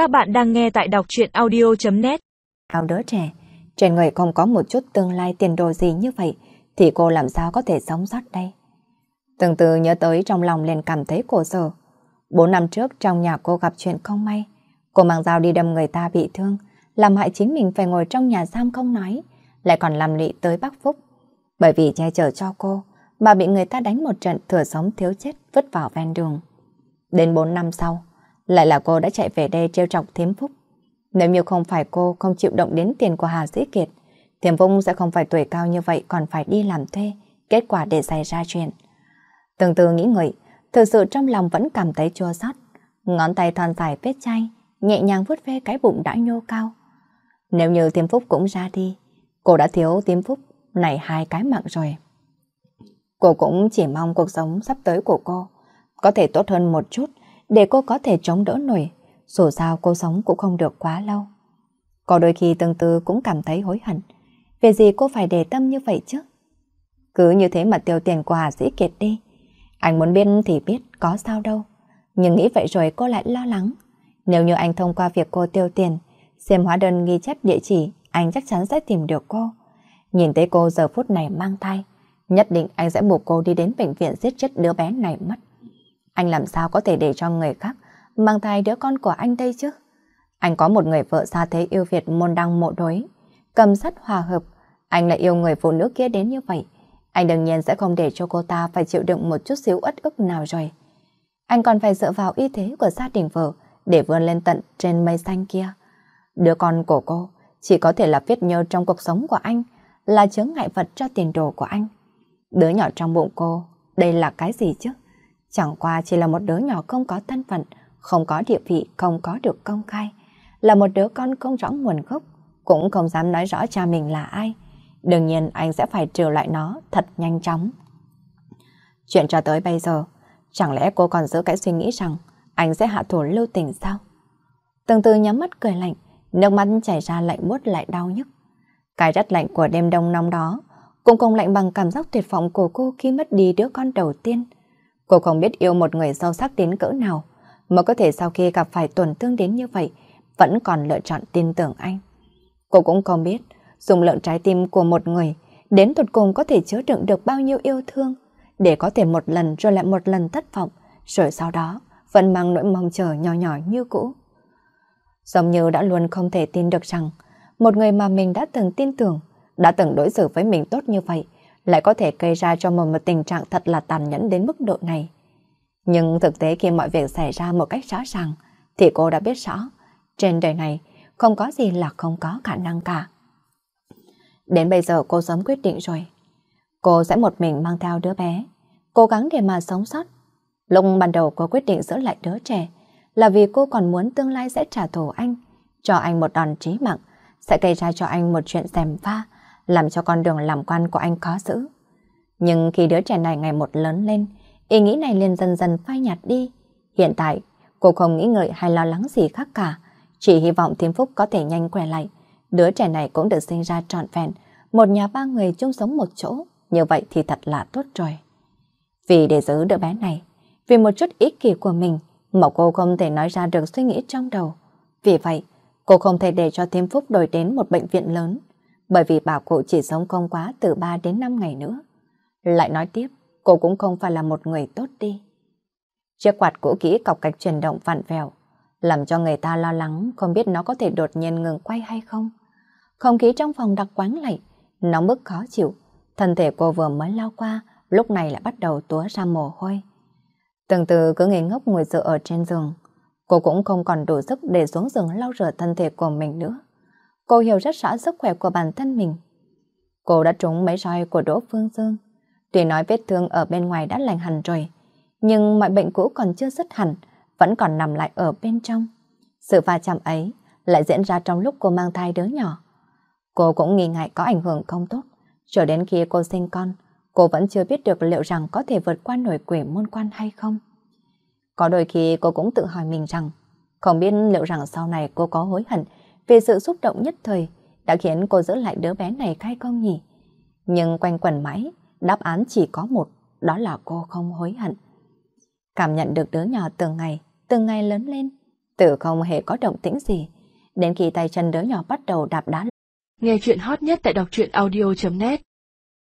Các bạn đang nghe tại đọc truyện audio.net Cao đứa trẻ, trên người không có một chút tương lai tiền đồ gì như vậy, thì cô làm sao có thể sống sót đây? Từng từ nhớ tới trong lòng liền cảm thấy cổ sở. Bốn năm trước trong nhà cô gặp chuyện không may. Cô mang dao đi đâm người ta bị thương, làm hại chính mình phải ngồi trong nhà giam không nói, lại còn làm lị tới Bắc Phúc. Bởi vì che chở cho cô, bà bị người ta đánh một trận thừa sống thiếu chết vứt vào ven đường. Đến bốn năm sau, lại là cô đã chạy về đây trêu chọc thiếm phúc. Nếu như không phải cô không chịu động đến tiền của Hà Dĩ Kiệt, thiếm phúc sẽ không phải tuổi cao như vậy còn phải đi làm thuê, kết quả để xảy ra chuyện. Từng từ nghĩ ngợi, thực sự trong lòng vẫn cảm thấy chua xót ngón tay thon dài vết chay, nhẹ nhàng vuốt ve cái bụng đã nhô cao. Nếu như thiếm phúc cũng ra đi, cô đã thiếu thiếm phúc này hai cái mạng rồi. Cô cũng chỉ mong cuộc sống sắp tới của cô có thể tốt hơn một chút để cô có thể chống đỡ nổi. Dù sao cô sống cũng không được quá lâu. Có đôi khi tương tư cũng cảm thấy hối hận. về gì cô phải để tâm như vậy chứ? Cứ như thế mà tiêu tiền của Hà Dĩ Kiệt đi. Anh muốn biết thì biết, có sao đâu. Nhưng nghĩ vậy rồi cô lại lo lắng. Nếu như anh thông qua việc cô tiêu tiền, xem hóa đơn ghi chép địa chỉ, anh chắc chắn sẽ tìm được cô. Nhìn thấy cô giờ phút này mang thai, nhất định anh sẽ buộc cô đi đến bệnh viện giết chết đứa bé này mất. Anh làm sao có thể để cho người khác mang thai đứa con của anh đây chứ? Anh có một người vợ xa thế yêu Việt môn đăng mộ đối, cầm sắt hòa hợp. Anh lại yêu người phụ nữ kia đến như vậy. Anh đương nhiên sẽ không để cho cô ta phải chịu đựng một chút xíu uất ức nào rồi. Anh còn phải dựa vào y thế của gia đình vợ để vươn lên tận trên mây xanh kia. Đứa con của cô chỉ có thể là viết nhơ trong cuộc sống của anh, là chướng ngại vật cho tiền đồ của anh. Đứa nhỏ trong bụng cô, đây là cái gì chứ? Chẳng qua chỉ là một đứa nhỏ không có thân phận, không có địa vị, không có được công khai. Là một đứa con không rõ nguồn gốc, cũng không dám nói rõ cha mình là ai. Đương nhiên anh sẽ phải trừ lại nó thật nhanh chóng. Chuyện cho tới bây giờ, chẳng lẽ cô còn giữ cái suy nghĩ rằng anh sẽ hạ thủ lưu tình sao? Từng từ nhắm mắt cười lạnh, nước mắt chảy ra lạnh buốt lại đau nhức. Cái rất lạnh của đêm đông nóng đó, cũng không lạnh bằng cảm giác tuyệt vọng của cô khi mất đi đứa con đầu tiên. Cô không biết yêu một người sâu sắc đến cỡ nào, mà có thể sau khi gặp phải tổn thương đến như vậy, vẫn còn lựa chọn tin tưởng anh. Cô cũng không biết, dùng lượng trái tim của một người, đến tuột cùng có thể chứa đựng được bao nhiêu yêu thương, để có thể một lần rồi lại một lần thất vọng, rồi sau đó vẫn mang nỗi mong chờ nhỏ nhỏ như cũ. Giống như đã luôn không thể tin được rằng, một người mà mình đã từng tin tưởng, đã từng đối xử với mình tốt như vậy, lại có thể gây ra cho mình một tình trạng thật là tàn nhẫn đến mức độ này. Nhưng thực tế khi mọi việc xảy ra một cách rõ ràng, thì cô đã biết rõ, trên đời này không có gì là không có khả năng cả. Đến bây giờ cô sớm quyết định rồi. Cô sẽ một mình mang theo đứa bé, cố gắng để mà sống sót. Lúc ban đầu cô quyết định giữ lại đứa trẻ là vì cô còn muốn tương lai sẽ trả thù anh, cho anh một đòn trí mạng, sẽ gây ra cho anh một chuyện xèm pha, làm cho con đường làm quan của anh khó xử. Nhưng khi đứa trẻ này ngày một lớn lên, ý nghĩ này liền dần dần phai nhạt đi. Hiện tại, cô không nghĩ ngợi hay lo lắng gì khác cả, chỉ hy vọng Thiêm Phúc có thể nhanh khỏe lại. Đứa trẻ này cũng được sinh ra trọn vẹn, một nhà ba người chung sống một chỗ, như vậy thì thật là tốt rồi. Vì để giữ đứa bé này, vì một chút ích kỷ của mình mà cô không thể nói ra được suy nghĩ trong đầu. Vì vậy, cô không thể để cho Thiêm Phúc đổi đến một bệnh viện lớn bởi vì bảo cụ chỉ sống không quá từ 3 đến 5 ngày nữa. Lại nói tiếp, cô cũng không phải là một người tốt đi. Chiếc quạt cũ kỹ cọc cạch chuyển động vặn vẹo, làm cho người ta lo lắng không biết nó có thể đột nhiên ngừng quay hay không. Không khí trong phòng đặc quán lạnh, nóng bức khó chịu, thân thể cô vừa mới lao qua, lúc này lại bắt đầu túa ra mồ hôi. Từng từ cứ ngây ngốc ngồi dựa ở trên giường, cô cũng không còn đủ sức để xuống giường lau rửa thân thể của mình nữa. Cô hiểu rất rõ sức khỏe của bản thân mình. Cô đã trúng mấy roi của Đỗ Phương Dương. Tuy nói vết thương ở bên ngoài đã lành hẳn rồi, nhưng mọi bệnh cũ còn chưa dứt hẳn, vẫn còn nằm lại ở bên trong. Sự va chạm ấy lại diễn ra trong lúc cô mang thai đứa nhỏ. Cô cũng nghi ngại có ảnh hưởng không tốt. Cho đến khi cô sinh con, cô vẫn chưa biết được liệu rằng có thể vượt qua nổi quỷ môn quan hay không. Có đôi khi cô cũng tự hỏi mình rằng, không biết liệu rằng sau này cô có hối hận vì sự xúc động nhất thời đã khiến cô giữ lại đứa bé này khai không nhỉ? Nhưng quanh quẩn mãi, đáp án chỉ có một, đó là cô không hối hận. Cảm nhận được đứa nhỏ từng ngày, từng ngày lớn lên, từ không hề có động tĩnh gì, đến khi tay chân đứa nhỏ bắt đầu đạp đá. Nghe chuyện hot nhất tại đọc truyện audio.net